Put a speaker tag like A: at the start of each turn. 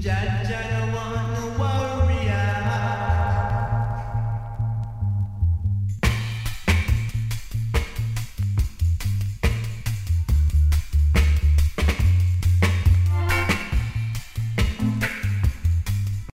A: Jaja